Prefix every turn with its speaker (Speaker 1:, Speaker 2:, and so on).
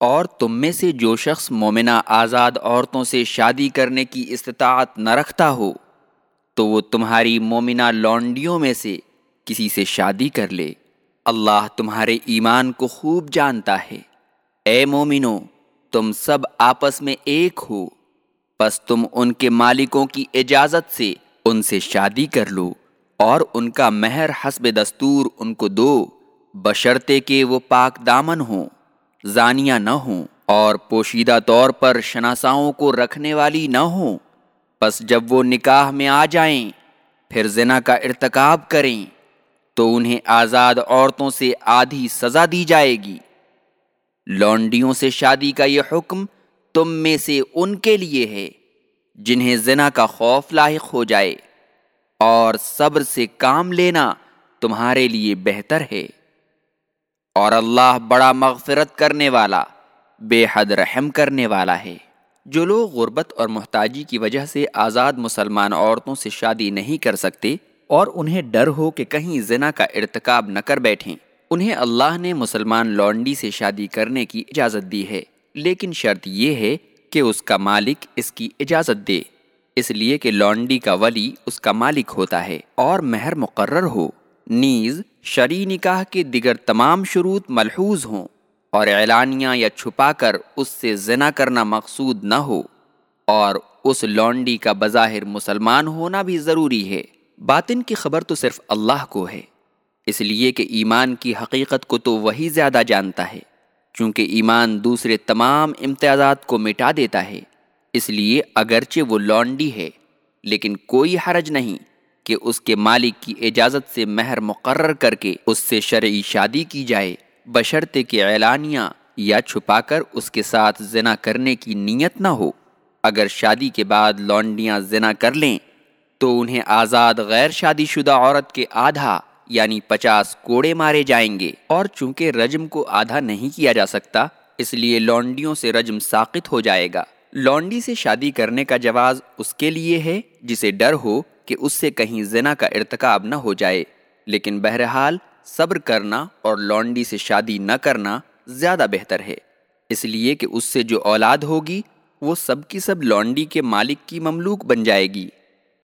Speaker 1: اور تم میں سے جو شخص مومنہ آزاد عورتوں سے شادی کرنے کی استطاعت نہ رکھتا ہو، تو وہ تمہاری مومنہ لونڈیوں میں سے کسی سے شادی کر لے۔ اللہ تمہارے ایمان کو خوب جانتا ہے۔ اے مومنو تم سب آپس میں ایک ہو۔ بس تم ان کے مالکوں کی اجازت سے ان سے شادی کر لو اور ان کا مہر حسب دستور ان کو دو بشرتے کہ وہ پاک دامن ہوں۔ زانیہ نہ ہوں اور پوشیدہ طور پر شناساؤں کو رکھنے والی نہ ہوں۔ بس جب وہ نکاح میں آ جائیں، پھر زنا کا ارتکاب کریں، تو انہیں آزاد عورتوں سے آدھی سزا دی جائے گی۔ لونڈیوں سے شادی کا یہ حکم تم میں سے ان کے لیے ہے، جنہیں زنا کا خوف لاحق ہو جائے۔ اور صبر سے کام لینا تمہارے لیے بہتر ہے۔ اور اللہ بڑا مغفرت کرنے والا، بے حد رحم کرنے والا ہے۔ جو لوگ غربت اور محتاجی کی وجہ سے آزاد مسلمان عورتوں سے شادی نہیں کر سکتے اور انہیں ڈر ہو کہ کہیں زنا کا ارتکاب نہ کر بیٹھیں، انہیں اللہ نے مسلمان لونڈی سے شادی کرنے کی اجازت دی ہے۔ لیکن شرط یہ ہے کہ اس کا مالک اس کی اجازت دے، اس لیے کہ لونڈی کا ولی اس کا مالک ہوتا ہے اور مہر مقرر ہو۔ نیز شرع نکاح کے دیگر تمام شروط ملحوظ ہوں اور اعلانیہ یا چھپا کر اس سے زنا کرنا مقصود نہ ہو اور اس لونڈی کا بظاہر مسلمان ہونا بھی ضروری ہے۔ باطن کی خبر تو صرف اللہ کو ہے، اس لیے کہ ایمان کی حقیقت کو تو وہی زیادہ جانتا ہے، چونکہ ایمان دوسرے تمام امتیازات کو مٹا دیتا ہے۔ اس لیے اگرچہ وہ لونڈی ہے، لیکن کوئی حرج نہیں۔ کہ اس کے مالک کی اجازت سے مہر مقرر کر کے اس سے شرعی شادی کی جائے بشرط کے اعلانیہ یا چھپا کر اس کے ساتھ زنا کرنے کی نیت نہ ہو۔ اگر شادی کے بعد لونڈیاں زنا کر لیں، تو انہیں آزاد غیر شادی شدہ عورت کے آدھا یعنی پچاس کوڑے مارے جائیں گے۔ اور چونکہ رجم کو آدھا نہیں کیا جا سکتا، اس لیے لونڈیوں سے رجم ساقت ہو جائے گا۔ لونڈی سے شادی کرنے کا جواز اس کے لیے ہے جسے ڈر ہو کہ اس سے کہیں زنا کا ارتکاب نہ ہو جائے۔ لیکن بہرحال صبر کرنا اور لونڈی سے شادی نہ کرنا زیادہ بہتر ہے۔ اس لیے کہ اس سے جو اولاد ہوگی وہ سب کی سب لونڈی کے مالک کی مملوک بن جائے گی۔